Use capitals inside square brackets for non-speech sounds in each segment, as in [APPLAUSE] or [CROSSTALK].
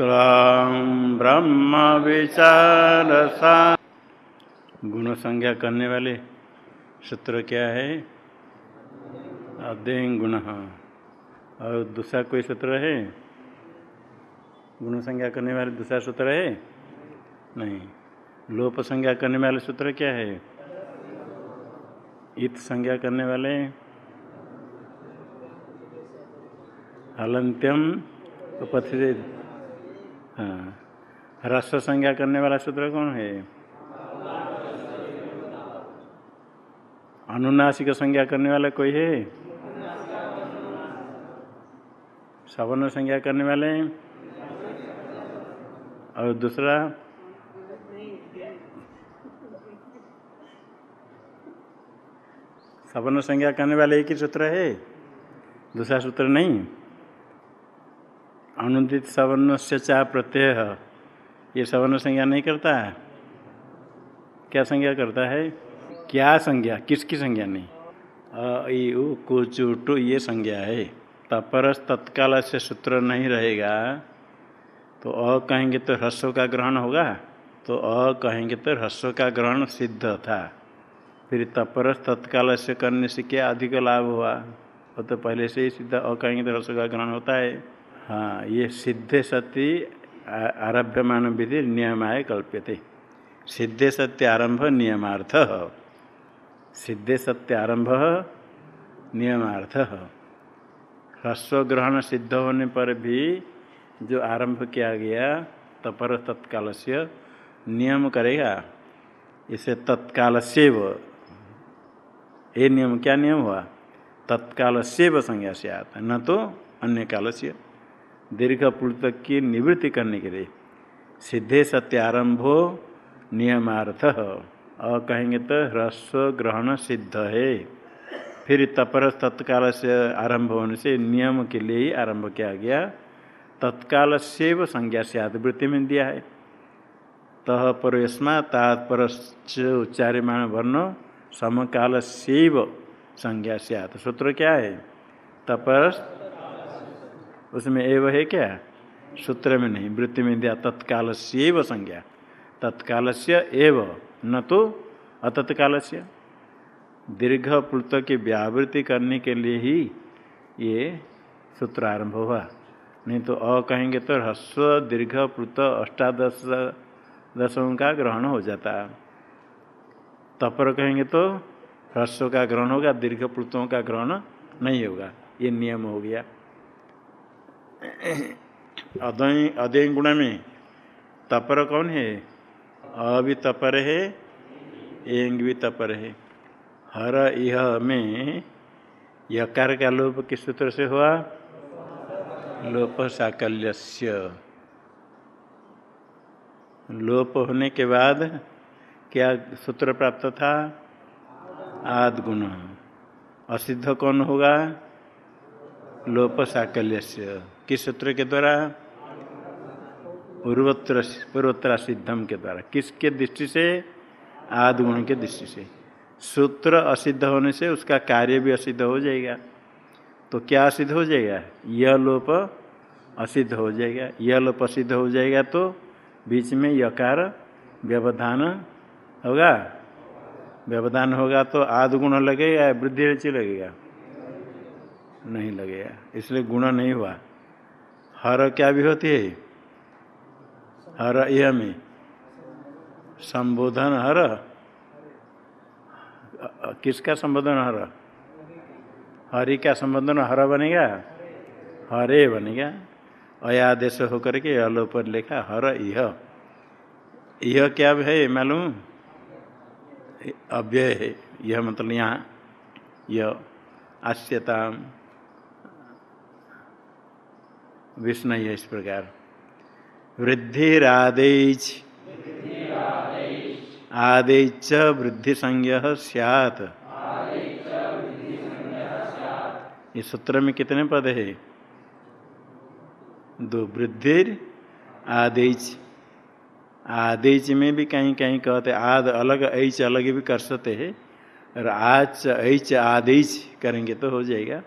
ब्रह्म विचारसा गुण संज्ञा करने वाले सूत्र क्या है? अध्यय गुण। और दूसरा कोई सूत्र है? गुण संज्ञा करने वाले दूसरा सूत्र है? नहीं। लोप संज्ञा करने वाले सूत्र क्या है? इत संज्ञा करने वाले। हलंत्यम उपस्थित। हाँ। ह्रस्व संज्ञा करने वाला सूत्र कौन है? अनुनासिक संज्ञा करने वाला कोई है? सवर्ण संज्ञा करने वाले। और दूसरा? सवर्ण संज्ञा करने वाले एक ही सूत्र है? दूसरा सूत्र नहीं? अनुदित सवर्ण से चाह प्रत्यय। ये सवर्ण संज्ञा नहीं करता है? क्या संज्ञा करता है? क्या संज्ञा? किसकी संज्ञा नहीं? अ कुचुटु ये संज्ञा है। तपरस तत्काल से सूत्र नहीं रहेगा। तो अ कहेंगे तो ह्रस्व का ग्रहण होगा। तो अ कहेंगे तो ह्रस्व का ग्रहण सिद्ध था। फिर तपरस तत्काल से करने से क्या अधिक लाभ हुआ? वो तो पहले से ही सिद्ध अ कहेंगे तो ह्रस्व का ग्रहण होता है। हाँ ये सिद्धे सती आरभ्यमान विधि नियमाय कल्प्यते। सिद्धे सत्य आरंभ नियमार्थ। सिद्धे सत्य आरंभ नियमार्थ। ह्रस्व ग्रहण सिद्ध होने पर भी जो आरंभ किया गया, तपर तत्काल नियम करेगा। इसे तत्काल से ये नियम क्या नियम हुआ? तत्काल से संज्ञा से आता न तो अन्य काल से दीर्घ पुल की निवृत्ति करने के लिए। सिद्धे सत्यारंभो नियमार्थ। अ कहेंगे तो ह्रस्व ग्रहण सिद्ध है। फिर तपर तत्काल से आरंभ होने से नियम के लिए ही आरंभ किया गया। तत्काल से व संज्ञा से आदवृत्ति में दिया है। तह परस्मा तात्पर उच्चार्यमाण वर्ण समकाल सेव संज्ञा से सूत्र क्या है? तपरस उसमें एव है क्या? सूत्र में नहीं, वृत्ति में दिया तत्काल से संज्ञा। तत्काल से एव, न तो अतत्काल से दीर्घ प्लुत की व्यावृत्ति करने के लिए ही ये सूत्र आरंभ हुआ। नहीं तो अ कहेंगे तो ह्रस्व, दीर्घ प्लुत, अष्टादश दशों का ग्रहण हो जाता। तपर कहेंगे तो ह्रस्व का ग्रहण होगा, दीर्घ प्लुतों का ग्रहण नहीं होगा। ये नियम हो गया। अदय अदय गुण में तपर कौन है? अ भी तपर है एंग भी तपर है। हर यह में यकार का लोप किस सूत्र से हुआ? लोप साकल्य लोप होने के बाद क्या सूत्र प्राप्त था? आद गुण। असिद्ध कौन होगा? लोप साकल्यस्य। किस सूत्र के द्वारा? पूर्वोत्तर पूर्वोत्तरा सिद्धम के द्वारा। किसके दृष्टि से? आदि गुण के दृष्टि से। सूत्र असिद्ध होने से उसका कार्य भी असिद्ध हो जाएगा। तो क्या असिद्ध हो जाएगा? यह लोप असिद्ध हो जाएगा। यह लोप असिद्ध हो जाएगा तो बीच में यकार व्यवधान होगा। व्यवधान होगा तो आदि गुण लगेगा वृद्धि रुचि लगेगा? नहीं लगेगा। इसलिए गुण नहीं हुआ। हर क्या भी होती है? हर, यह में। संबोधन हर। किसका संबोधन हर? हरि का संबोधन हर बनेगा हरे बनेगा अयादेश होकर के अलो पर लिखा हर, यह। यह क्या है मालूम? अव्यय है। यह मतलब यहाँ। यह आस्यता विष्णु इस प्रकार। वृद्धिरादेच आदेच वृद्धि संज्ञ सियात। इस सूत्र में कितने पद है? दो, वृद्धि आदेच आदेच में भी कहीं कहीं कहते आद अलग, ऐच अलग भी कर सकते हैं। और आच, ऐच आदेच करेंगे तो हो जाएगा।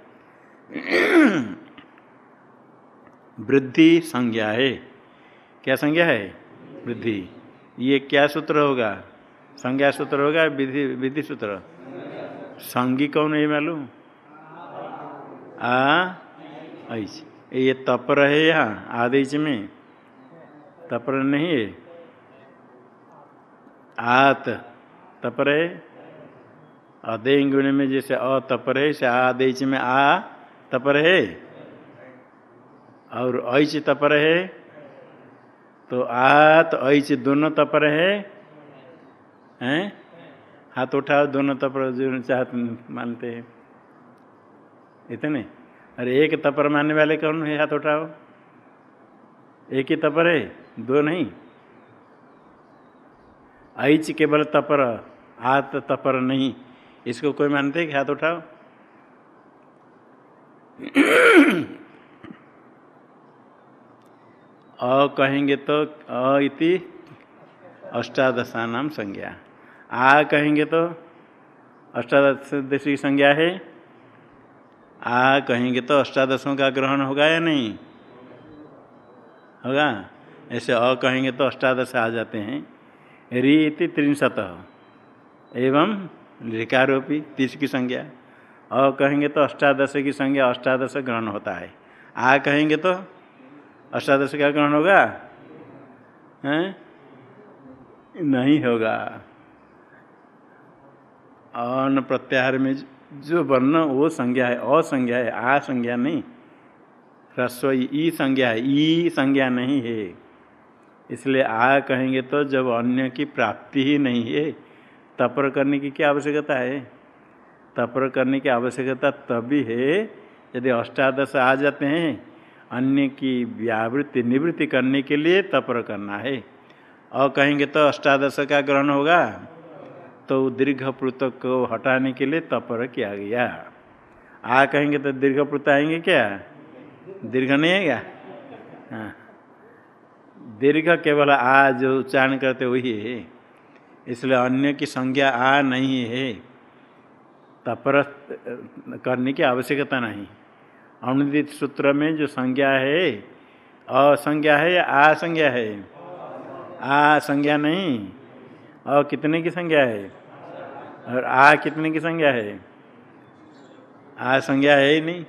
वृद्धि संज्ञा है। क्या संज्ञा है? वृद्धि। ये क्या सूत्र होगा? संज्ञा सूत्र होगा, विधि विधि सूत्र। संगी कौन है मालूम? आ? ये तपर है यहाँ, आदेश में। तपर नहीं है? आत। तपर है अदय गुण में जैसे अतपर है से आदेश में आ तपर है और ऐच तपर है तो आत, ऐच, दोनों तपर है हैं? हाथ उठाओ, दोनों तपर जो चाहत मानते हैं। इतने? अरे एक तपर मानने वाले कौन है? हाथ उठाओ। एक ही तपर है दो नहीं। ऐच केवल तपर आत तपर नहीं। इसको कोई मानते हाथ उठाओ? अ कहेंगे तो अ इति अष्टादशा नाम संज्ञा। आ कहेंगे तो अष्टादश संज्ञा है। आ कहेंगे तो अष्टादशों का ग्रहण होगा या नहीं? होगा। ऐसे अ कहेंगे तो अष्टादश आ जाते हैं। री इति त्रिशत। एवं लिकारोपी तीस की संज्ञा। अ कहेंगे तो अष्टादश की संज्ञा अष्टादश ग्रहण होता है। आ कहेंगे तो अष्टादश का ग्रहण होगा? हैं? नहीं होगा। अन प्रत्याहार में जो वर्ण, वो संज्ञा है, असंज्ञा है, आ संज्ञा नहीं। ह्रस्व ई संज्ञा है, ई संज्ञा नहीं है। इसलिए आ कहेंगे तो जब अन्य की प्राप्ति ही नहीं है, तपर करने की क्या आवश्यकता है? तपर करने की आवश्यकता तभी है, यदि अष्टादश आ जाते हैं अन्य की व्यावृत्ति निवृत्ति करने के लिए तपर करना है। और कहेंगे तो अष्टादश का ग्रहण होगा तो दीर्घ प्लुत को हटाने के लिए तपर किया गया। आ कहेंगे तो दीर्घ प्लुत आएँगे क्या? दीर्घ नहीं आएगा हाँ। दीर्घ केवल आ जो उच्चारण करते वही है, इसलिए अन्य की संज्ञा आ नहीं है। तपर करने की आवश्यकता नहीं। अनुदित सूत्र में जो संज्ञा है, असंज्ञा है या आ संज्ञा है? आ संज्ञा नहीं। और कितने की संज्ञा है? और आ कितने की संज्ञा है? आ संज्ञा है ही नहीं।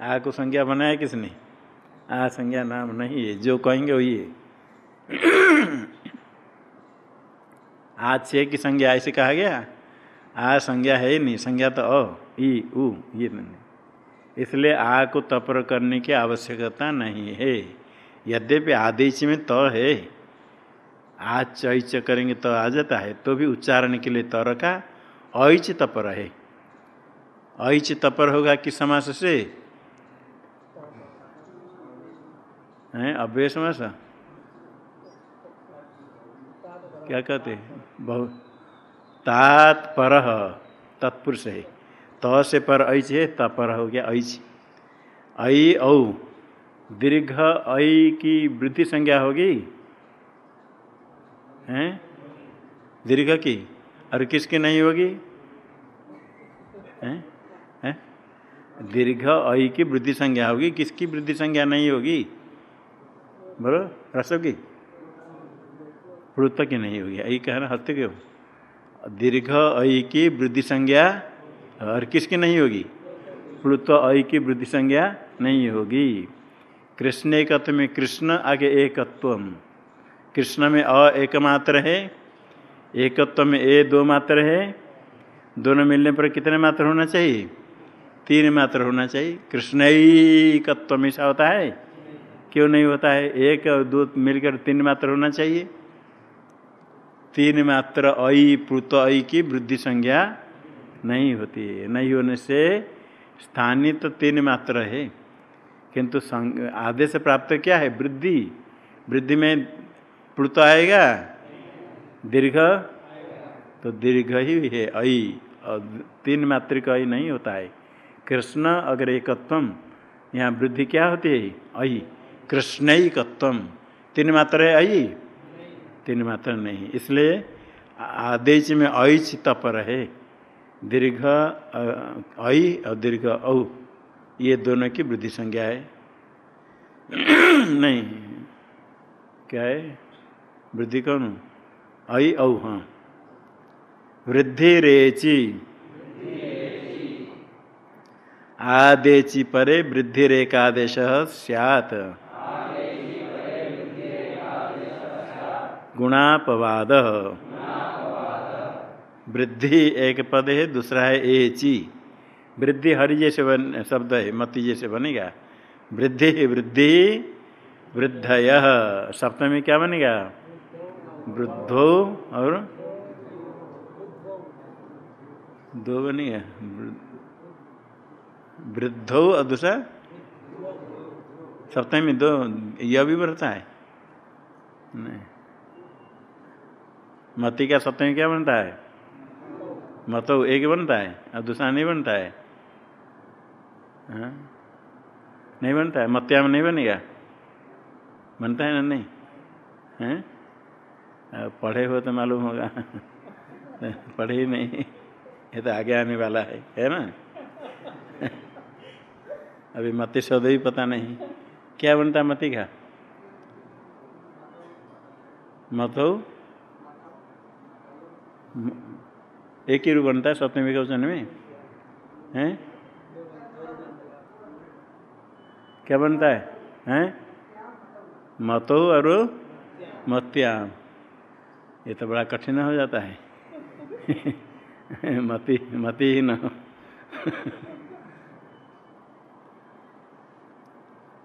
आ को संज्ञा बनाया किसने? आ संज्ञा नाम नहीं है। जो कहेंगे वही है। आ छः की संज्ञा ऐसे कहा गया? आ संज्ञा है ही नहीं। संज्ञा तो अ, ई, उ, ये नहीं। इसलिए आ को तपर करने की आवश्यकता नहीं है। यद्यपि आदेश में तो है आज चैच करेंगे तो आ जाता है तो भी उच्चारण के लिए तर का ऐच तपर है। ऐच तपर होगा किस समास से? हैं समास? क्या कहते बहु तात पर तत्पुरुष है। त से पर ऐच है त पर हो गया ऐच ऐ औ, दीर्घ ऐ की वृद्धि संज्ञा होगी? हैं? दीर्घ की? और किसकी नहीं होगी? हैं? हैं? दीर्घ ऐ की वृद्धि संज्ञा होगी। किसकी वृद्धि संज्ञा नहीं होगी? बोलो, रसो की। प्लुत की नहीं होगी। ऐ कहना हस्त क्यों दीर्घ ऐ की वृद्धि संज्ञा और किसकी नहीं होगी? प्लुत अ की वृद्धि संज्ञा नहीं होगी। कृष्ण एकत्व में कृष्ण, आगे एकत्व कृष्ण में अ एक मात्र है, एकत्व में ए दो मात्र है। दोनों मिलने पर कितने मात्र होना चाहिए? तीन मात्र होना चाहिए। कृष्ण एकत्व ऐसा होता है? क्यों नहीं होता है? एक और दो मिलकर तीन मात्र होना चाहिए। तीन मात्र अई अई की वृद्धि संज्ञा नहीं होती है। नहीं होने से स्थानीय तो तीन मात्र है, किंतु आदेश प्राप्त क्या है? वृद्धि। वृद्धि में प्लुत आएगा? दीर्घ। तो दीर्घ ही है, अई। तीन मात्रिक अई नहीं होता है। कृष्ण अगर एकत्वम यहाँ वृद्धि क्या होती है? अई। कृष्णकत्व तीन मात्र है, अई? तीन मात्र नहीं। इसलिए आदेश में ऐच तपर है। दीर्घ ऐ और दीर्घ औ, ये दोनों की वृद्धि संज्ञा है। नहीं, क्या है? वृद्धि कौन? ऐ औ हाँ। वृद्धि रेची। आदेची परे वृद्धि रेकादेश सैत गुणापवाद। वृद्धि एक पद है, दूसरा है एची वृद्धि हरि जैसे बन, शब्द है, मति जैसे बनेगा। वृद्धि वृद्धि, वृद्धय, सप्तमी क्या बनेगा? वृद्धो और दो बनेगा वृद्धो और दूसरा? सप्तमी दो, यह भी बढ़ता है। नहीं। मती का सप्तमी क्या बनता है? मतो एक बनता है और दूसरा नहीं बनता है। हाँ? नहीं बनता है? मत्या में नहीं बनेगा? बनता है ना नहीं? हैं? पढ़े हो तो मालूम होगा। [LAUGHS] पढ़े ही नहीं। ये तो आगे आने वाला है है ना? [LAUGHS] अभी मती शब्द भी पता नहीं। क्या बनता है मती का? मतो एक ही रूप बनता है सप्तमी क्वेश्चन में? हैं? क्या बनता है? हैं? मतो और मत्याम। ये तो बड़ा कठिन हो जाता है। [LAUGHS] मति मति ही न [LAUGHS]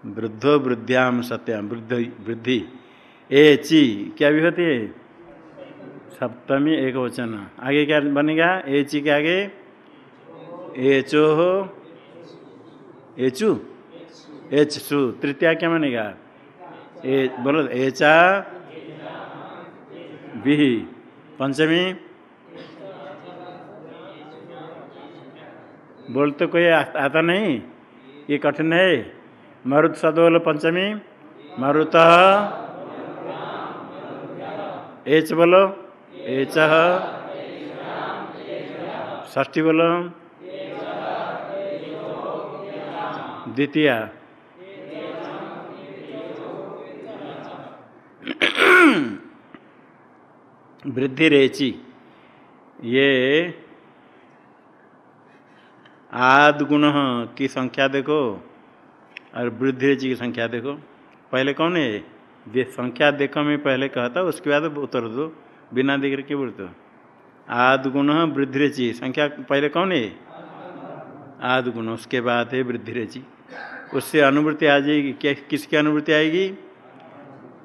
वृद्धो वृद्ध्याम सत्याम। वृद्ध, वृद्धि। ए, ची, क्या भी होती है? सप्तमी एक वचन आगे क्या बनेगा? ए के आगे? एचो हो। एचू एच सु। तृतीया क्या बनेगा? ए बोलो एचा बी पंचमी। बोल तो कोई आता नहीं। ये कठिन है। मरुत बोलो पंचमी। मरुत। एच बोलो। एच ष्ठी द्वितीय। वृद्धि रेचि ये आद गुण की संख्या देखो और वृद्धि रेचि की संख्या देखो। पहले कौन है? संख्या देखो में पहले कहता उसके बाद उत्तर दो। बिना देख के बोल दो आद गुण वृद्धि रेची। संख्या पहले कौन है? आद गुण उसके बाद है वृद्धि रचि। उससे अनुवृत्ति आ जाएगी। क्या, किसकी अनुभूति आएगी?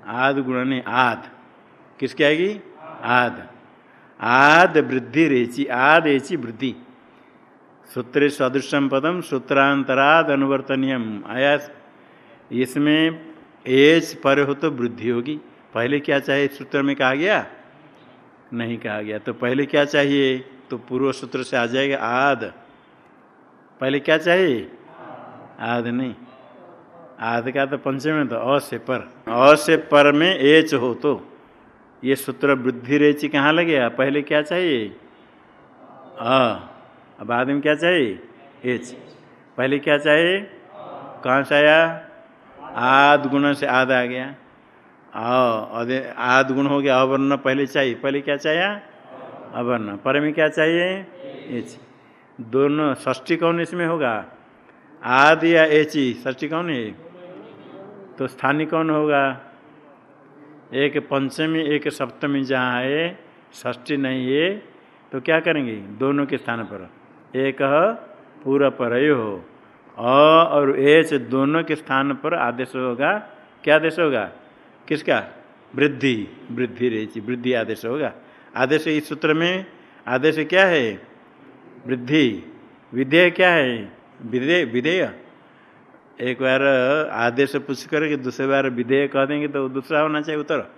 आद गुण ने आद। किसकी आएगी? आद। आद वृद्धि रेची। आद एची वृद्धि। सूत्र सदृशम पदम सूत्रांतराद अनुवर्तनियम। आया, इसमें एज पर हो तो वृद्धि होगी। पहले क्या चाहिए? सूत्र में कहा गया नहीं कहा गया। तो पहले क्या चाहिए? तो पूर्व सूत्र से आ जाएगा आद। पहले क्या चाहिए? आद नहीं। आद का तो पंचम तो अ से पर। अ से पर में एच हो तो। ये सूत्र वृद्धि रेची कहाँ लगेगा पहले क्या चाहिए? अ। बाद में क्या चाहिए? एच। पहले क्या चाहिए? कहाँ से आया? आद गुण से आद आ गया। आद गुण हो गया, अवर्ण पहले चाहिए, पहले क्या चाहिए? अवर्ण। पर में क्या चाहिए? एच दोनों ष्टी कौन इसमें होगा? आद या एची? ष्टी कौन है? तो स्थानीय कौन होगा? एक पंचमी, एक सप्तमी जहाँ है ष्ठी नहीं है तो क्या करेंगे? दोनों के स्थान पर। एक पूरा पर हो। अ और एच दोनों के स्थान पर आदेश होगा। क्या आदेश होगा? किसका? वृद्धि वृद्धि रेची वृद्धि आदेश होगा। आदेश इस सूत्र में, आदेश क्या है? वृद्धि। विधेय क्या है? विधेय विधेय। एक बार आदेश पूछ करके दूसरे बार विधेय कह देंगे तो दूसरा होना चाहिए उत्तर।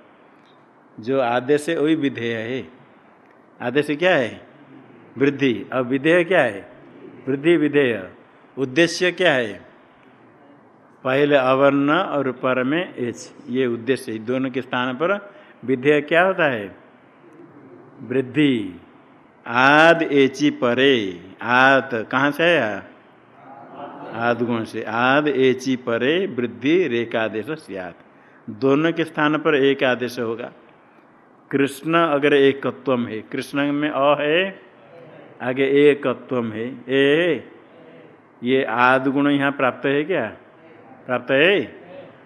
जो आदेश है, वही विधेय है। आदेश क्या है? वृद्धि। और विधेय क्या है? वृद्धि विधेय। उद्देश्य क्या है? पहले अवर्ण और पर में एच। ये उद्देश्य दोनों के स्थान पर विधेय क्या होता है? वृद्धि। आद एची परे। आद कहाँ से आया? आद गुण से। आद एची परे, वृद्धि, रेखादेश, सियात। दोनों के स्थान पर एक आदेश होगा। कृष्ण अगर एकत्व है। कृष्ण में अ है, आगे एकत्व है। ए, ये आद गुण यहाँ प्राप्त है क्या? प्राप्त है?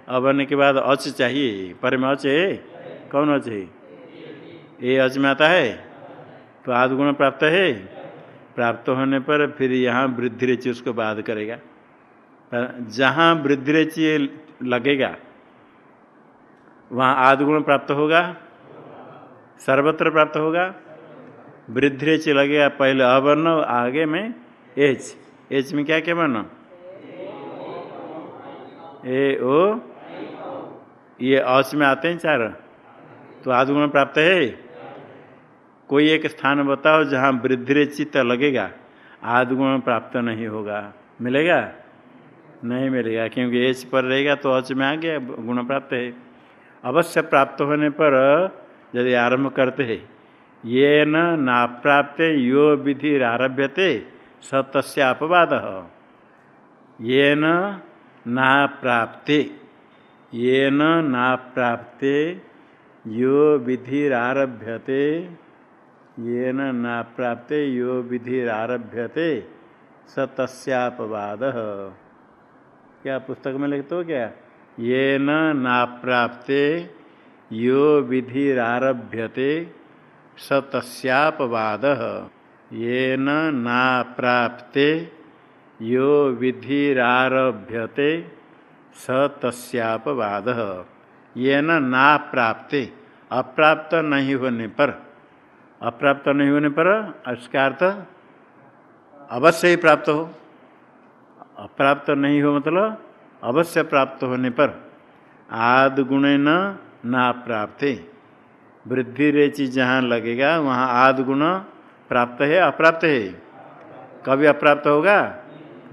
अवन के बाद अच चाहिए। पर में अच है? कौन अच है? ये अच में आता है? तो आद गुण प्राप्त है। प्राप्त होने पर फिर यहाँ वृद्धि रेचि उसको बाध करेगा। जहाँ वृद्धि रेचि लगेगा, वहाँ आद गुण प्राप्त होगा। सर्वत्र प्राप्त होगा। वृद्धि रेचि लगेगा पहले अवर्ण, आगे में एच। एच में क्या क्या वर्ण ए, ओ। ये अच में आते हैं चार? तो आदि गुण प्राप्त है? कोई एक स्थान बताओ जहाँ वृद्धि चित्त लगेगा। आदि गुण प्राप्त नहीं होगा। मिलेगा? नहीं मिलेगा, क्योंकि एच पर रहेगा तो अच में आ गया, गुण प्राप्त है। अवश्य प्राप्त होने पर यदि आरंभ करते हैं, ये न ना प्राप्त यो विधि आरभ्यते स तस्पवाद ये ना प्राप्ते ये ना प्राप्ते यो विधिरारभ्यते। ये ना प्राप्ते यो विधिरारभ्यते। स तस्पवाद क्या पुस्तक में लिखते हो क्या? ये ना प्राप्ते यो विधिरारभ्यते। स तस्पवाद ये ना प्राप्ते यो विधिरारभ्यते स तस्यापवाद। ये न ना प्राप्ते, अप्राप्त नहीं होने पर। अप्राप्त नहीं होने पर इसका अर्थ अवश्य ही प्राप्त हो। अप्राप्त नहीं हो मतलब अवश्य प्राप्त होने पर। आद गुण न, ना प्राप्त। वृद्धि रेचि जहाँ लगेगा, वहाँ आद गुण प्राप्त है, अप्राप्त है। कभी अप्राप्त होगा?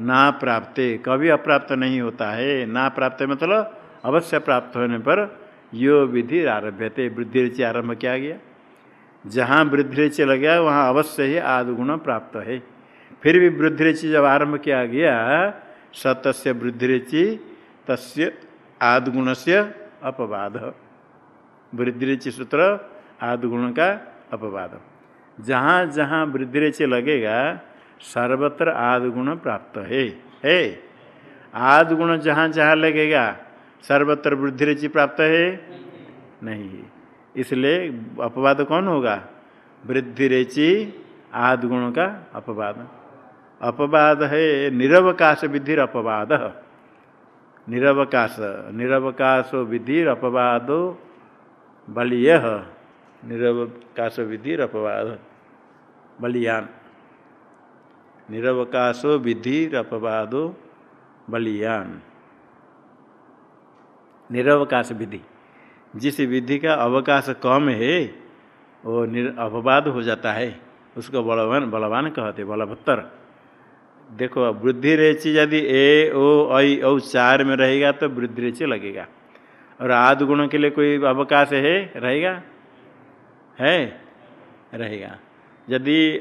ना प्राप्त, कभी अप्राप्त नहीं होता है। ना प्राप्त मतलब अवश्य प्राप्त होने पर यो विधि आरभ्य थे वृद्धि रुचि आरंभ किया गया। जहाँ वृद्धि रुचि लग गया, वहाँ अवश्य ही आद गुण प्राप्त है। फिर भी वृद्धि रुचि जब आरंभ किया गया, सतस्य वृद्धिरेचि, तस्य आदगुण से अपवाद। वृद्धि रुचि सूत्र, आदगुण का अपवाद। जहाँ जहाँ वृद्धि रुचि लगेगा सर्वत्र आदगुण प्राप्त है। है, आदगुण जहाँ जहाँ लगेगा, सर्वत्र वृद्धि रुचि प्राप्त है? नहीं। इसलिए अपवाद कौन होगा? वृद्धिरेचि आदगुण का अपवाद। अपवाद है निरवकाश विधि अपवाद। निरवकाश, निरवकाशो विधि अपवादो, बलिय। निरवकाश विधि अपवाद। बलियान। निरवकाशो विधि अपवादो बलियान। निरवकाश विधि। जिस विधि का अवकाश कम है, वो निर अपवाद हो जाता है। उसको बलवान बलवान कहते बलभत्तर। देखो वृद्धि रेचि यदि ए, ओ ऐ औ चार में रहेगा तो वृद्धि रेचि लगेगा। और आद गुणों के लिए कोई अवकाश है, रहेगा? है, रहेगा। यदि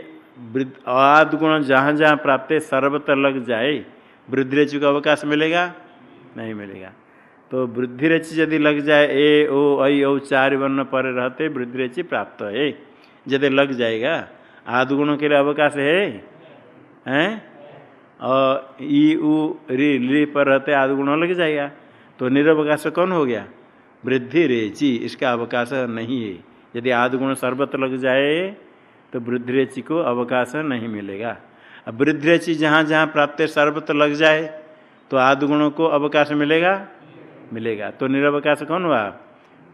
आद जहाँ जहाँ प्राप्त है, सर्वत्र लग जाए, वृद्धि रचि को अवकाश मिलेगा? नहीं मिलेगा। तो वृद्धि रचि यदि लग जाए, ए, ओ, ऐ, औ, चार वर्ण पर रहते, वृद्धि रचि प्राप्त है। यदि लग जाएगा, आद गुणों के लिए अवकाश है? हैं? और ई उ, री ली पर रहते, आदि गुण लग जाएगा। तो निरवकाश कौन हो गया? वृद्धि रेचि, इसका अवकाश नहीं है। यदि आदि गुण सर्वत्र लग जाए तो वृद्धि को अवकाश नहीं मिलेगा। अब वृद्धि जहाँ जहाँ प्राप्त सर्वत्र लग जाए तो आदि गुणों को अवकाश मिलेगा? मिलेगा। तो निरवकाश कौन हुआ?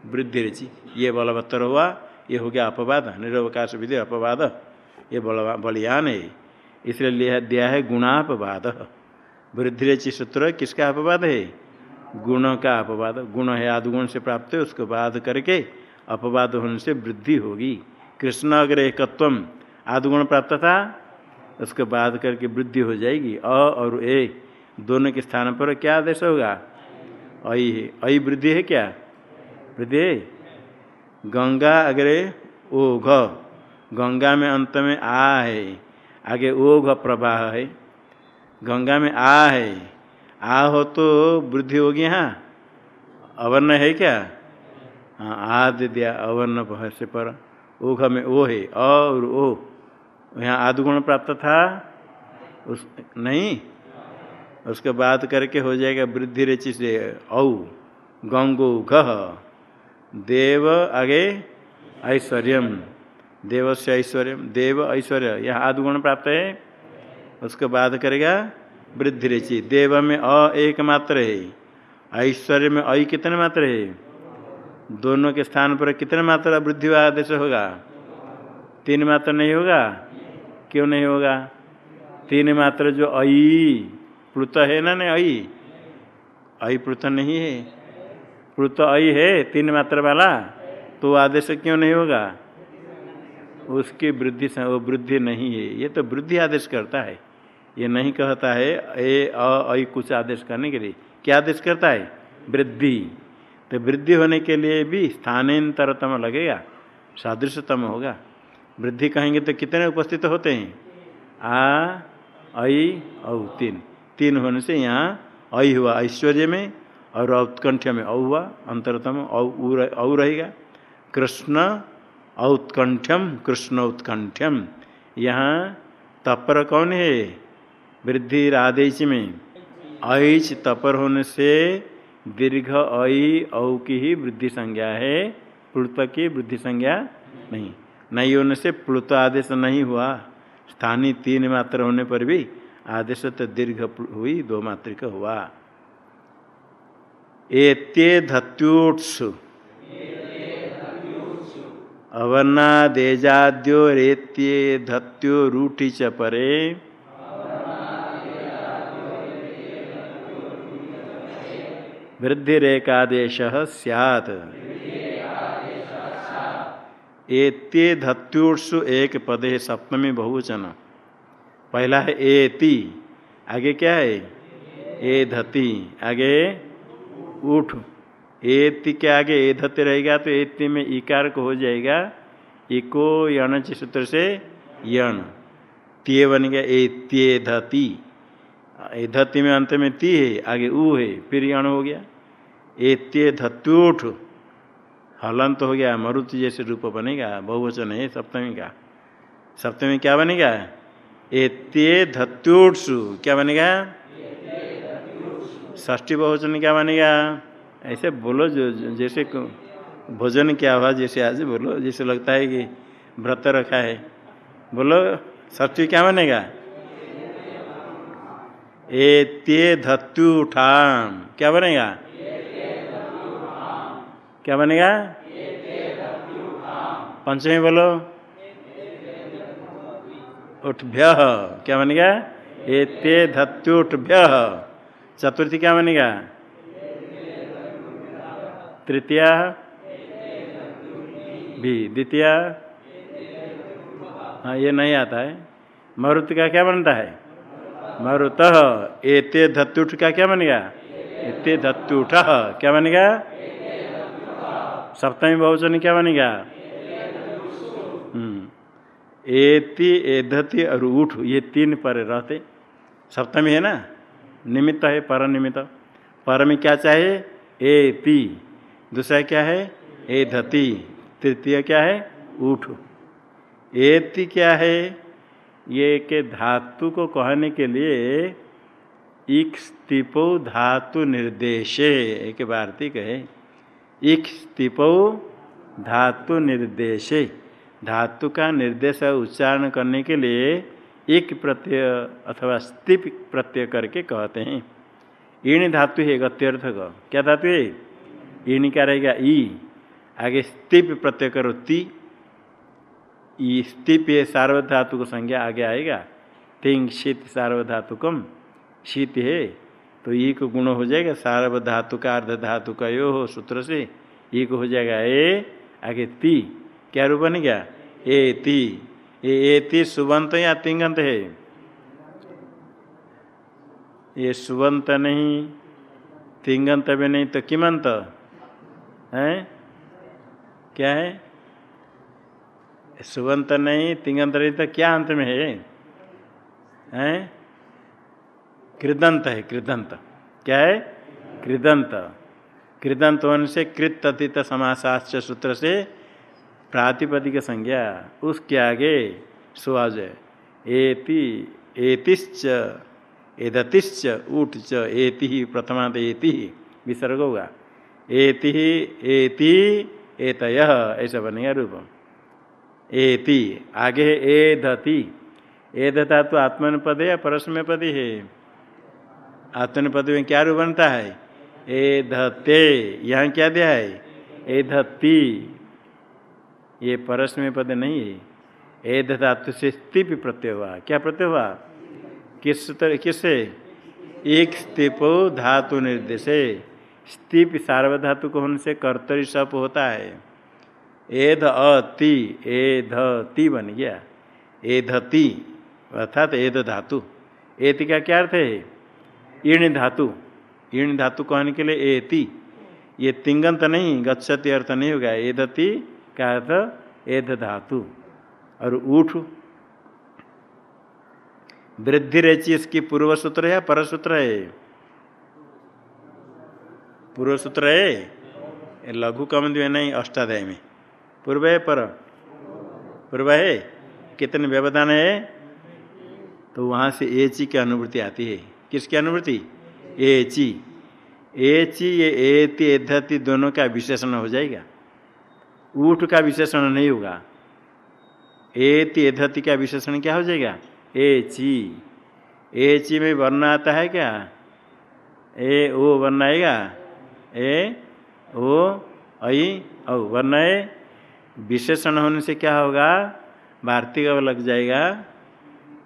वृद्धि ये बलवत्तर हुआ, ये हो गया अपवाद, निरवकाश विधि अपवाद। ये बलवा, बलियान है। इसलिए दिया है गुणापवाद। वृद्धि रचि सूत्र किसका अपवाद है? गुण का अपवाद। गुण है आदगुण से प्राप्त है उसको बाध करके अपवाद होने से वृद्धि होगी। कृष्ण अगर एकत्व आदगुण प्राप्त था, उसके बाद करके वृद्धि हो जाएगी। अ और ए दोनों के स्थान पर क्या आदेश होगा? अई है। वृद्धि है क्या? वृद्धि है। गंगा अगर ओ घ। गंगा में अंत में आ है। आगे ओघ प्रवाह है। गंगा में आ है। आ हो तो वृद्धि होगी यहाँ। अवर्ण है क्या? हाँ आदि दिया अवर्ण से पर। ओघ में ओ है, और ओ। यहाँ आदगुण प्राप्त था? उस, नहीं? उसके बाद करके हो जाएगा वृद्धि रेचि से, औ, गंगो घ। देव आगे ऐश्वर्यम। देव से ऐश्वर्य देव ऐश्वर्य, यहाँ आदगुण प्राप्त है? उसके बाद करेगा वृद्धि रेचि। देव में अ एक मात्र है, ऐश्वर्य में अ कितने मात्र है? दोनों के स्थान पर कितने मात्रा वृद्धि व आदेश होगा? तीन मात्र नहीं होगा? क्यों नहीं होगा? तीन मात्र जो अई, प्लुत है ना नहीं अई? अई प्लुत नहीं है। प्लुत अई है, तीन मात्र वाला तो आदेश क्यों नहीं होगा? उसकी वृद्धि वो वृद्धि नहीं है। ये तो वृद्धि आदेश करता है। ये नहीं कहता है, ए, अ कुछ आदेश करने के लिए। क्या आदेश करता है? वृद्धि। तो वृद्धि होने के लिए भी स्थानांतरतम लगेगा, सादृश्यतम होगा। वृद्धि कहेंगे तो कितने उपस्थित होते हैं? आ, ऐ, औ, तीन। तीन होने से यहाँ ऐ हुआ, ऐश्वर्य में, और औत्कंठ में औ हुआ, अंतरतम औ रहेगा। कृष्ण औत्कंठ्यम कृष्ण उत्कंठ्यम यहाँ तपर कौन है? वृद्धि आदेश में। ऐच तपर होने से दीर्घ, अई औ की ही वृद्धि संज्ञा है। प्लुत की वृद्धि संज्ञा नहीं। नहीं होने से प्लुत आदेश नहीं हुआ। स्थानीय तीन मात्र होने पर भी आदेश तो दीर्घ हुई, दो मात्रिक हुआ। एत्ये धत्युत्सु। अवर्णादेजाद्यो रेत्ये धत्यो रूढ़ि च परे वृद्धिरेकादेश सैत एते एक पदे सप्तमी बहुवचन। पहला है एति, आगे क्या है? ए धति आगे उठ एति के आगे ए धति रहेगा तो एति में इकार को हो जाएगा। इको यण सूत्र से यण। तिये बन गया एत्ये धति धति में अंत में ती है, आगे ऊ है, फिर यण हो गया। एत्य धत्यूठ हलंत तो हो गया, मरुत जैसे रूप बनेगा, बहुवचन है, सप्तमी का। सप्तमी क्या बनेगा? एत्य धत्यूटसु क्या बनेगा? ष्ठी बहुवचन क्या बनेगा? ऐसे बोलो जो, जैसे भोजन क्या हुआ जैसे आज बोलो, जैसे लगता है कि व्रत रखा है। बोलो ष्टी क्या बनेगा? एत्य धत्युठाम क्या बनेगा? क्या बनेगा? पंचमी बोलो। उठभ्य। क्या बनेगा? एते धत्युठभ्य चतुर्थी क्या बनेगा? तृतीय। भी द्वितीय। हाँ ये नहीं आता है। मरुत का क्या बनता है? मरुत। एते धत्युठ का क्या बनेगा एते धत्युठ क्या बनेगा सप्तमी बहुवचन क्या बनेगा हम्म। एति, एधति, और उठ, ये तीन पर रहते। सप्तमी है ना? निमित्त है पर निमित्त पर में क्या चाहिए? ए ती दूसरा क्या है? ए धति तृतीय क्या है? उठ। एति क्या है? ये के धातु को कहने के लिए इक स्तिपो धातु निर्देशे, एक वार्तिक है इक स्तिपो धातु निर्देशे। धातु का निर्देश उच्चारण करने के लिए एक प्रत्यय अथवा स्तिप प्रत्यय करके कहते हैं। ईण धातु है गत्यर्थ का क्या धातु है? ईण क्या रहेगा ई। आगे स्तिप प्रत्यय करो ती। ई स्तिप ये सार्वधातु को संज्ञा आगे आएगा तिंग शीत सार्वधातुकम शीत है तो ई को गुण हो जाएगा सार्व धातु का अर्ध धातु का यो हो सूत्र से ई को हो जाएगा ए आगे ती क्या रूप बन गया ए ती ए ए ती सुबंत या तिंगंत है ये सुबंत नहीं तिंगंत भी नहीं तो किमंत है क्या है सुबंत नहीं तिंगंत नहीं तो क्या अंत में है? हैं? कृदंत है, कृदंत। क्या है? कृदंत। कृतंतवन से कृत अतीत समासाश्च सूत्र से प्रातिपदिक संज्ञा, उसके आगे सुहाज एति, एतिश्च, एदतिश्च ऊट च एति ही प्रथमांत एति ही विसर्ग होगा। एति एति, एतय, ऐसा बनेगा रूप एति। आगे है ए धति तो आत्मन पद या परस्मय पद है? आत्मन पद में क्या रूप बनता है? ए धते यहाँ क्या दिया है? ए धती ये परस्मय पद नहीं है। ए धातु से स्तिप प्रत्यय हुआ। क्या प्रत्यय हुआ? किस तरह किससे एक स्तिपो धातु निर्देश स्तिप सार्वधातु को होने से कर्तरी सप होता है। एध अति एध ती बन गया। एधति, अर्थात एध धातु। एति का क्या अर्थ है? ईण धातु। ईण धातु कहने के लिए एति। ये तिंगंत नहीं, गच्छति अर्थ नहीं होगा। एधति का अर्थ एध धातु। और ऊठ। वृद्धि रेची इसकी पूर्व सूत्र है पर सूत्र है? पूर्व सूत्र है? लघु कम में नहीं, अष्टाध्याय में। पूर्व है पर। पूर्व है कितने व्यवधान है? तो वहाँ से एची की अनुभूति आती है। किसकी अनुभूति एची एची ये एति एधति दोनों का विशेषण हो जाएगा। ऊठ का विशेषण नहीं होगा। एति एधति का विशेषण क्या हो जाएगा? एची एची में वर्ण आता है क्या? ए, ओ, वर्ण आएगा? ए, ओ ऐ औ, वर्ण है। विशेषण होने से क्या होगा? वार्तिक लग जाएगा।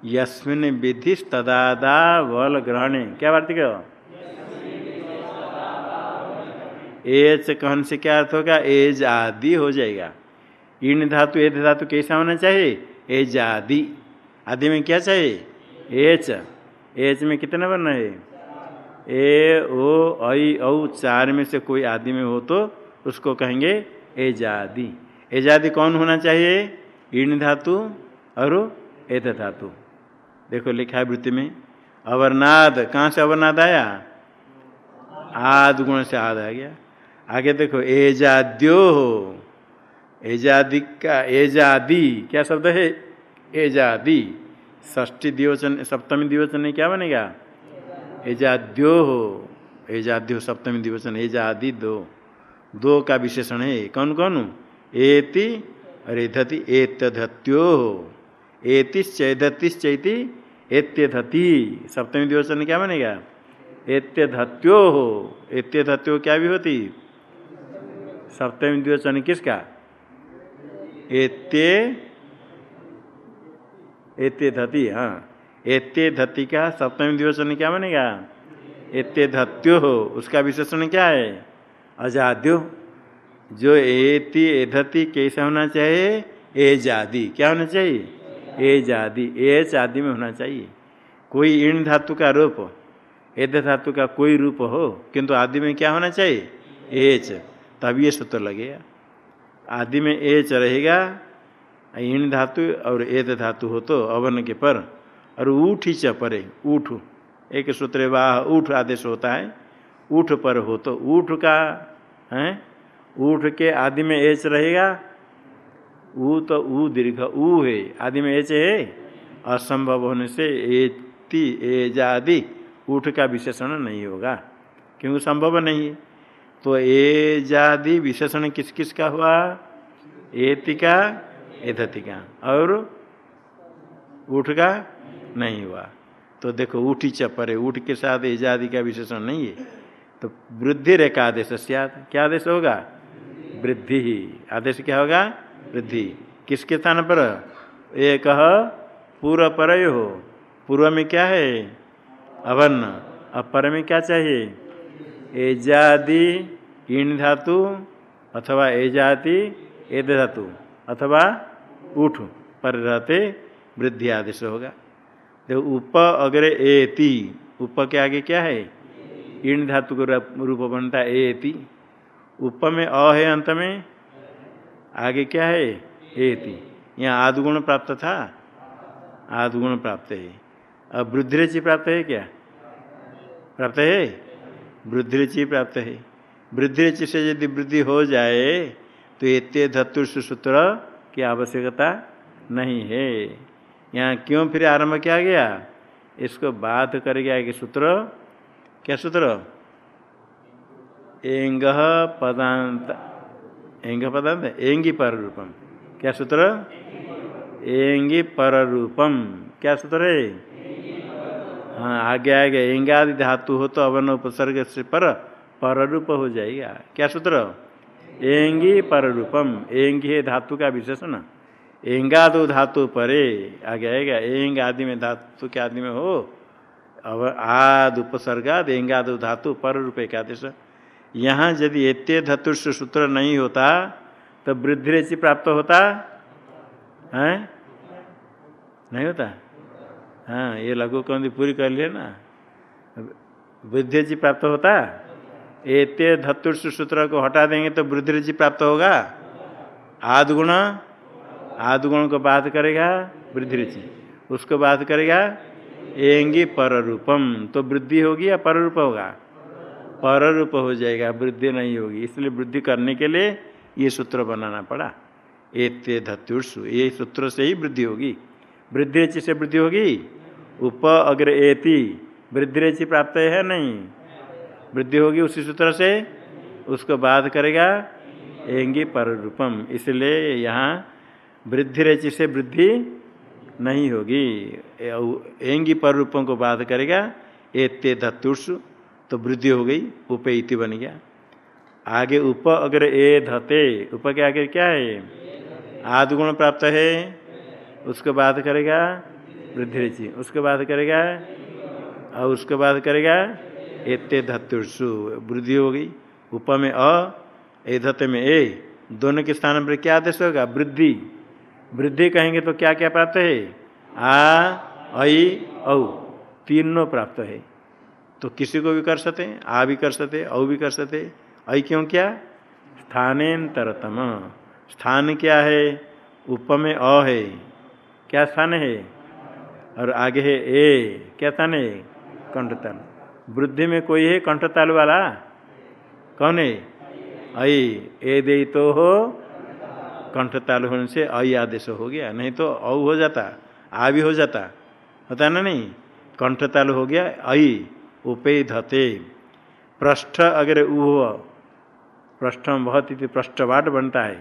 यस्मिन विधि तदादा बल ग्रहण। क्या वार्तिक? एच कहन से क्या अर्थ होगा? एज आदि हो जाएगा। इन धातु एज धातु कैसा होना चाहिए? एज आदि। आदि में क्या चाहिए? एच। एच में कितना बनना है? ए, ओ आई औ, चार में से कोई आदि में हो तो उसको कहेंगे एजादी एजादी कौन होना चाहिए? इन धातु और एत धातु। देखो लिखा है वृत्ति में अवरनाद कहाँ से अवरनाद आया? आद गुण से आद आ गया। आगे देखो, एजाद्यो। हो एजादि का, एजादी, क्या शब्द है? एजादी। ष्टी दिवचन सप्तमी दिवचन क्या बनेगा? एजाद्यो। हो एजाद्यो, सप्तमी दिवचन एजादि दो। दो का विशेषण है। कौन कौन? एति एतधत्यो हो एतिश्चैधतिश्चैति एत्यधति। सप्तमी दिवचन क्या बनेगा? एत्यधत्यो। हो एत्यधत्यो क्या भी होती सप्तमी द्विवचन किसका? एत्य। एत्य धति हाँ। एत्य धति का सप्तमी द्विवचन क्या बनेगा? एत्य धत्यो हो उसका विशेषण क्या है? अजाद्यो। जो एति एधति कैसा होना चाहिए? एज आदि क्या होना चाहिए? एज आदि एच आदि में होना चाहिए। कोई इन धातु का रूप एध धातु का कोई रूप हो, किंतु आदि में क्या होना चाहिए? एच। तब ये सूत्र लगेगा। आदि में एच रहेगा इन धातु और एद धातु हो तो अवन के पर, और ऊठ ही च परे, ऊठ। एक सूत्र वाह, ऊठ आदेश होता है। ऊठ पर हो तो ऊठ का, है? ऊठ के आदि में एच रहेगा? ऊ तो ऊ दीर्घ, ऊ है। आदि में एच है? असंभव होने से एति, एजादि ऊठ का विशेषण नहीं होगा। क्योंकि संभव नहीं? है तो एजादि विशेषण किस किस का हुआ? एति का एधति का और ऊठ का नहीं हुआ। तो देखो ऊठी चपरे ऊठ के साथ एजादि का विशेषण नहीं है। तो वृद्धि रेखा आदेश क्या आदेश होगा? वृद्धि ही। आदेश क्या होगा? वृद्धि। किसके स्थान पर? एक पूर्व पर हो। पूर्व में क्या है? अवर्ण अपर में क्या चाहिए? एजादि इन धातु अथवा एजाति एद धातु अथवा उठ पर रहते वृद्धि आदेश होगा। देखो उप अग्रे एति। उप के आगे क्या है? इन धातु को रूप बनता है एति। उप में अ है अंत में आगे क्या है? एति। यहाँ आदगुण प्राप्त था? आदगुण प्राप्त है। अब वृद्धि प्राप्त है क्या? प्राप्त है? वृद्धि प्राप्त है। वृद्धि से यदि वृद्धि हो जाए तो ये धतुष सूत्र की आवश्यकता नहीं है। यहाँ क्यों फिर आरंभ किया गया? इसको बात कर गया कि सूत्र। क्या सूत्र? एंग पदांत एंग पदांत एँगी पर रूपम क्या सूत्र? एँगी पर रूपम क्या सूत्र है? हाँ आगे आगे एंगादि धातु हो तो अवन उपसर्ग से पर पर रूप हो जाएगा। क्या सूत्र? एँगी पर रूपम एँगी है धातु का विशेषण। एंगादो धातु परे आगे आएगा, एंग आदि में धातु के आदि में हो अब आद उपसर्गाद एंगादो धातु पर रूपे आदेश यहाँ यदि एत्य धतुष सूत्र नहीं होता तो वृद्धि रेचि प्राप्त होता? है? नहीं होता? हाँ ये लघु कौन पूरी कर लिए ना। वृद्धि रेचि प्राप्त होता? एत्य धतुष सूत्र को हटा देंगे तो वृद्धि रेचि प्राप्त होगा? आद गुण आद गुण को बात करेगा वृद्धि रेचि। उसको बात करेगा एँगी पर रूपम तो वृद्धि होगी या पर रूप होगा? पर रूप हो जाएगा, वृद्धि नहीं होगी। इसलिए वृद्धि करने के लिए ये सूत्र बनाना पड़ा। एते धत्युर्सु ये सूत्र से ही वृद्धि होगी। वृद्धि रेचि से वृद्धि होगी? उप अग्र एति। वृद्धि रेचि प्राप्त है नहीं? वृद्धि होगी उसी सूत्र से। उसको बाध करेगा एँगी पर रूपम इसलिए यहाँ वृद्धि रेचि से वृद्धि नहीं होगी। एँगी पर रूपों को बाध करेगा एते धत्युर्सु तो वृद्धि हो गई, उप इति बन गया। आगे उप अगर ए धते, उप के आगे क्या है? आदि गुण प्राप्त है, उसके बाद करेगा वृद्धि रुचि उसके बाद करेगा और उसके बाद करेगा एते धतुर्सु वृद्धि हो गई। उप में अ, ए धते में ए, दोनों के स्थान पर क्या आदेश होगा? वृद्धि। वृद्धि कहेंगे तो क्या क्या प्राप्त है? आ, ऐ, औ, तीनों प्राप्त है। तो किसी को भी कर सकते आ भी कर सकते औ भी कर सकते ऐ क्यों क्या? स्थानेतरतम। स्थान क्या है? उप में अ है। क्या स्थान है? और आगे है ए। क्या स्थान है? कंठताल वृद्धि में कोई है कंठताल वाला? कौन है? ऐ। ए दे तो हो, कंठताल होने से ऐ आदेश हो गया। नहीं तो औ हो जाता, आ भी हो जाता। होता ना नहीं? कंठताल हो गया, ऐ। उपे धते पृष्ठ अगर ऊह पृष्ठ बहुत ही पृष्ठवाट बनता है,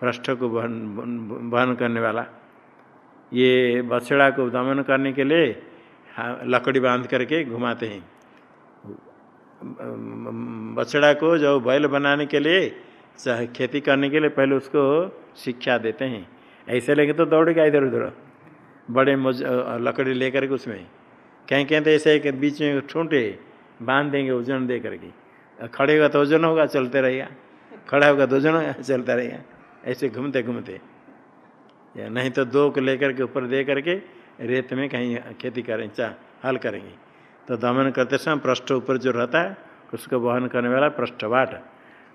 पृष्ठ को बहन बहन करने वाला। ये बछड़ा को दमन करने के लिए लकड़ी बाँध करके घुमाते हैं। बछड़ा को जो बैल बनाने के लिए खेती करने के लिए पहले उसको शिक्षा देते हैं। ऐसे लेके तो दौड़ेगा इधर उधर बड़े मज, लकड़ी लेकर के उसमें। कहीं कहीं तो ऐसे बीच में ठूंटे बाँध देंगे वज़न दे करके। खड़े होगा तो वज़न होगा, चलते रहेगा खड़ा होगा तो वज़न होगा, चलता रहेगा ऐसे घूमते घूमते। या नहीं तो दो को लेकर के ऊपर दे करके रेत में कहीं खेती करें, चा, हल करेंगे। तो दमन करते समय पृष्ठ ऊपर जो रहता है, उसको वहन करने वाला पृष्ठवाट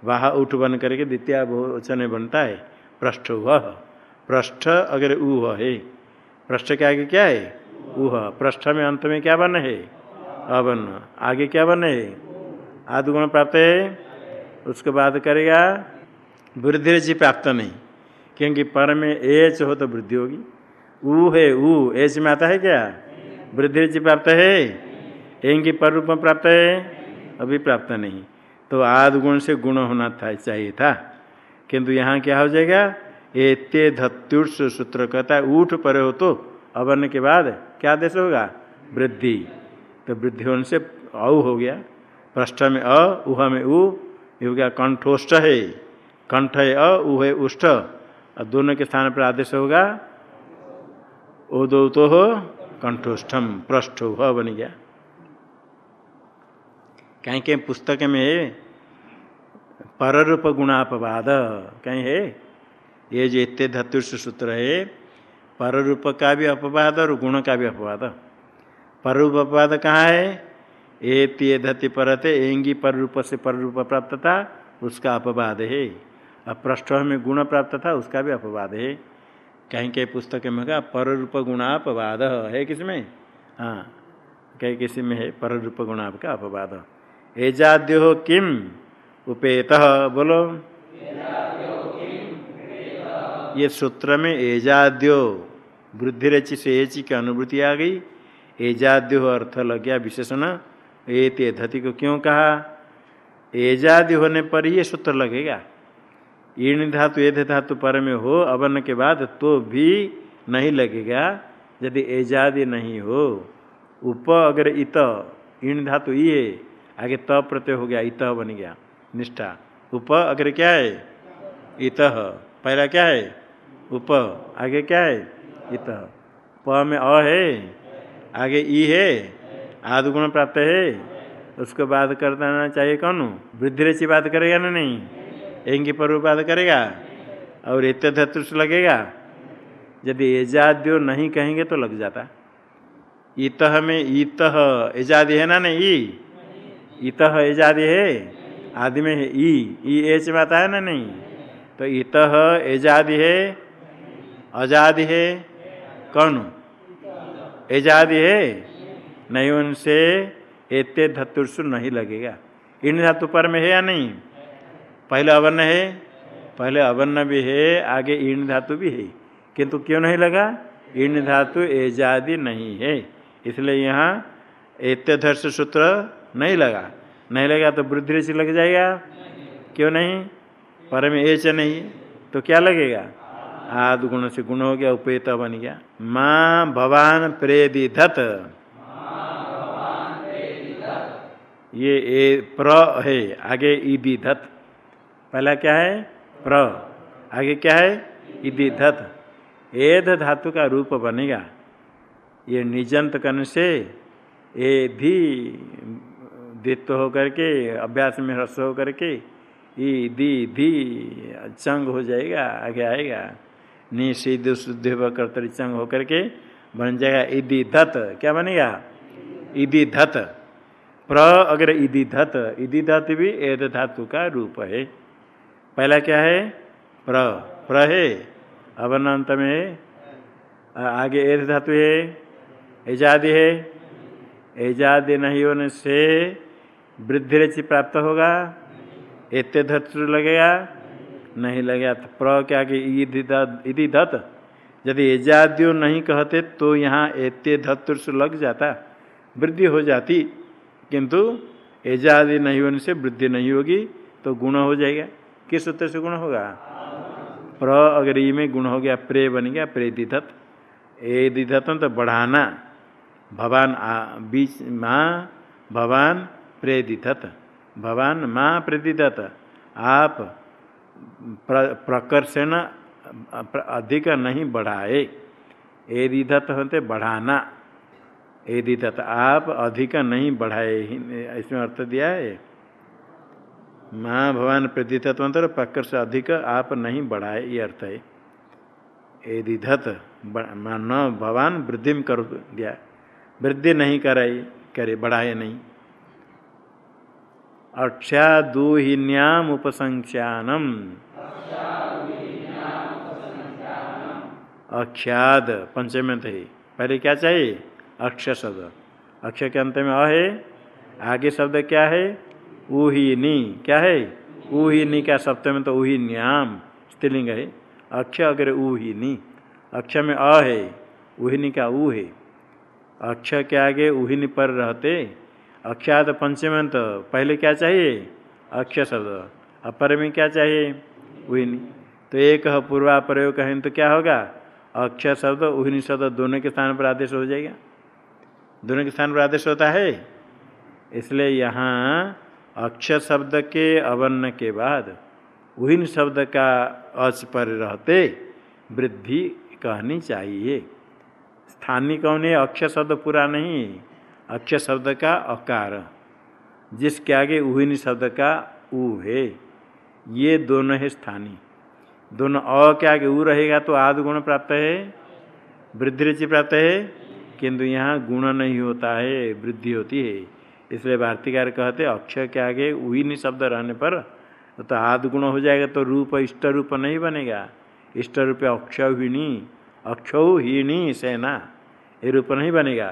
वाह उठ बन करके द्वितीय वचन बनता है, पृष्ठ वह। पृष्ठ अगर ऊ है, पृष्ठ के आगे क्या है? उह पृष्ठ में अंत में क्या बन? है अवर्ण आगे क्या बन? है आदि गुण प्राप्त है? उसके बाद करेगा, वृद्धि रुचि प्राप्त नहीं। क्योंकि पर में एच हो तो वृद्धि होगी। ऊ है ऊ। एच में आता है क्या? वृद्धि रुचि प्राप्त है? एँगी पर रूप में प्राप्त है? अभी प्राप्त नहीं। तो आदि गुण से गुण होना था, चाहिए था। किंतु यहाँ क्या हो जाएगा? एते धत्युष सूत्र कहता है ऊठ पर हो तो अवर्ण के बाद क्या आदेश होगा? वृद्धि। तो वृद्धि होने से औ हो गया। पृष्ठ में अ, उह में उ हो गया कंठोष्ठ है। कंठ है अ उ है उष्ठ। और दोनों के स्थान पर आदेश होगा। ओ दो तो हो, कंठोष्ठम, पृष्ठ ह बन गया। कहीं कहीं पुस्तक में पर रूप गुणापवाद। कहीं है, ये जो इतने धतुष सूत्र है पर रूप का भी अपवाद और गुण का भी अपवाद। पर रूप अपवाद कहाँ है? ए तिये धति परते, एँगी पर रूप से पर रूप प्राप्त था उसका अपवाद है। अब पृष्ठ में गुण प्राप्त था उसका भी अपवाद है। कहीं कहीं पुस्तक में कहा पर रूप गुणापवाद है किसमें? हाँ कहीं किसी में है पर रूप गुणाप का अपवाद। एजाद्यो किम? उपेत। बोलो। ये सूत्र में एजाद्यो, वृद्धि रचि से एचि की अनुभूति आ गई। एजाद्यो अर्थ लग गया विशेषण। ए ते धति को क्यों कहा? एजादि होने पर ही ये सूत्र लगेगा। ईण धातु, एध धातु पर में हो, अवन के बाद तो भी नहीं लगेगा। यदि एजादि नहीं हो, उप अगर इत, ईण धातु ये आगे त प्रत्यय हो गया, इत बन गया, निष्ठा। उप अगर क्या है? इत पहला क्या है? उप। आगे क्या है? इत। प में अ है। आगे ई है। आदि गुण प्राप्त है। उसको बात कर देना चाहिए कौन? वृद्धि रची बात करेगा ना नहीं? एँगी पर बात करेगा। और इत धतुष लगेगा। यदि एजाद्यो नहीं कहेंगे तो लग जाता। इत में इत एजादि है ना नहीं? ई इत एजादि है। आदि में है ई। ई एच में आता है ना नहीं? तो इत एजादि है। अजादि है कौन एजाद है? नहीं, उनसे एते धतुर्सु नहीं लगेगा। इन धातु पर में है या नहीं? पहले अवर्ण है, पहले अवर्ण भी है, आगे इन धातु भी है। किंतु क्यों नहीं लगा? इन धातु एजादी नहीं है। इसलिए यहाँ एत्यधर्ष सूत्र नहीं लगा। नहीं लगा तो वृद्धि लग जाएगा। क्यों नहीं? पर में एच नहीं तो क्या लगेगा? आद गुण से गुण हो गया, उपेत बन गया। माँ भवान प्रेदिधत ये ए प्र है, आगे ईदी धत। पहला क्या है? प्र। आगे क्या है? ईदी धत। एध धातु का रूप बनेगा। ये निजंत करने से ए भी दित्व होकर के, अभ्यास में रस होकर के ई दी धी चंग हो जाएगा, आगे आएगा। नी सिद्ध शुद्ध कर्तरी चंग होकर के बन जाएगा इदि धत। क्या बनेगा? इदि धत। प्र अगर इदि धत इधि धत भी एद धातु का रूप है। पहला क्या है? प्र। प्र है। अवनंत में आगे एद धातु है। एजादि है। एजादि नहीं होने से वृद्धि रचि प्राप्त होगा। एत्य धतु लगेगा। नहीं लगेगा तो प्र के आगे इधि धत यदि एजाद्यो नहीं कहते तो यहाँ एत्य धतुर्स लग जाता, वृद्धि हो जाती। किंतु एजादि नहीं होने से वृद्धि नहीं होगी तो गुण हो जाएगा। किस सूत्र से गुण होगा? प्र अगर ई में गुण हो गया, प्रे बन गया, प्रे दिधत ए दिधत तो बढ़ाना। भवान आ, बीच माँ, भवान प्रे दिधत भवान माँ प्रदिधत आप प्रकर्षण अधिक नहीं बढ़ाए। ए दिधत होते बढ़ाना। तथा आप अधिक नहीं बढ़ाए। इसमें अर्थ दिया है। माँ भगवान प्रतितत्वंतर पक्र से अधिक आप नहीं बढ़ाए, ये अर्थ है। यदि धत न भगवान वृद्धि कर, दिया। वृद्धि नहीं कराई, करे, बढ़ाए नहीं। अक्षादूहिन्याम उपसंख्यानम अख्याद पंचमेंत है। पहले क्या चाहिए? अक्ष शब्द अक्ष के अंत में अ है, आगे शब्द क्या है? ऊहिनी। क्या है? ऊहिनी क्या? सप्तम तो ऊहिन्याम, स्त्रीलिंग है। अक्ष अगर ऊहिनी। अक्ष में अ है, ऊहिनी का ऊ है। अक्ष के आगे ऊहिनी पर रहते। अक्षात पंचम तो पहले क्या चाहिए? अक्ष शब्द। अपर में क्या चाहिए? ऊहिनी तो एक पूर्वा प्रयोग कहें तो क्या होगा? अक्षर शब्द, उहिनी शब्द दोनों के स्थान पर आदेश हो जाएगा। दोनों के स्थान पर आदेश होता है। इसलिए यहाँ अक्षर शब्द के अवर्ण के बाद उन शब्द का अच पर रहते वृद्धि कहनी चाहिए। स्थानीय कौन है? अक्षर शब्द पूरा नहीं। अक्षर शब्द का अकार। जिसके आगे उहिन शब्द का ऊ है। ये दोनों है स्थानीय दोनों अ के आगे ऊ रहेगा तो आदि गुण प्राप्त है। वृद्धि रुचि प्राप्त है। किंतु यहाँ गुण नहीं होता है, वृद्धि होती है। इसलिए भारतीकार कहते अक्षय के आगे उन शब्द रहने पर तो आद गुण हो जाएगा तो रूप इष्ट रूप नहीं बनेगा। इष्ट रूप अक्षौहिणी अक्षौहिणी सेना, ये रूप नहीं बनेगा।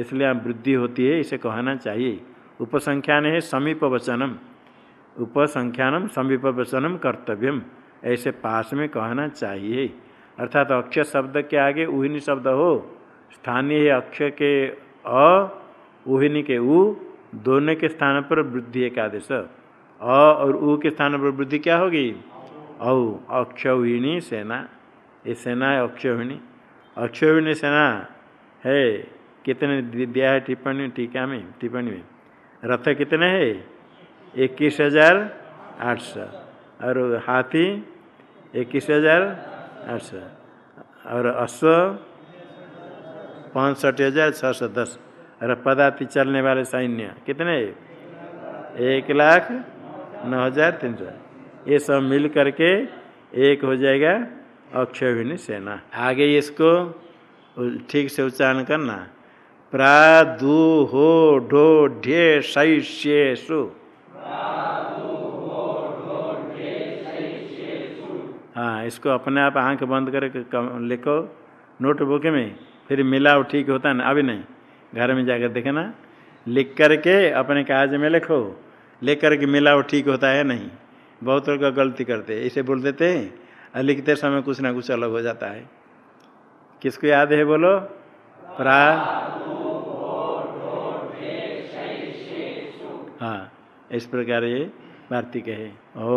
इसलिए यहाँ वृद्धि होती है, इसे कहना चाहिए। उपसंख्यान है समीप वचनम उपसंख्यानम समीपवचनम कर्तव्यम। ऐसे पास में कहना चाहिए। अर्थात अक्षय शब्द के आगे उहिनी शब्द हो। स्थानीय अक्षय के अ, उहिनी के उ। दोनों के स्थान पर वृद्धि एक आदेश अ और उ के स्थान पर वृद्धि क्या होगी? औ। अक्षौहिणी सेना। ये सेना है अक्षौहिणी अक्षौहिणी सेना है कितने दिया है टिप्पणी? टीका में, टिप्पणी में। रथ कितने है? इक्कीस हज़ार आठ सौ। और हाथी? इक्कीस हज़ार आठ सौ। और अश्व पैंसठ हज़ार छः सौ दस। और पदाति चलने वाले सैन्य कितने है? एक लाख नौ हज़ार तीन सौ। ये सब मिल करके एक हो जाएगा अक्षयभिनी सेना। आगे इसको ठीक से उच्चारण करना। प्रादु हो ढो ढे शैष्यु हाँ इसको अपने आप आँख बंद करके लिखो, नोटबुक में, फिर मिलाओ, ठीक होता ना? अभी नहीं, घर में जाकर देखना लिख करके अपने काज में लिखो, लिख करके मिलाओ, ठीक होता है नहीं? बहुत लोग गलती करते इसे बोल देते हैं, और लिखते समय कुछ ना कुछ अलग हो जाता है। किसको याद है बोलो? प्रा हाँ इस प्रकार ये वार्तिक है ओ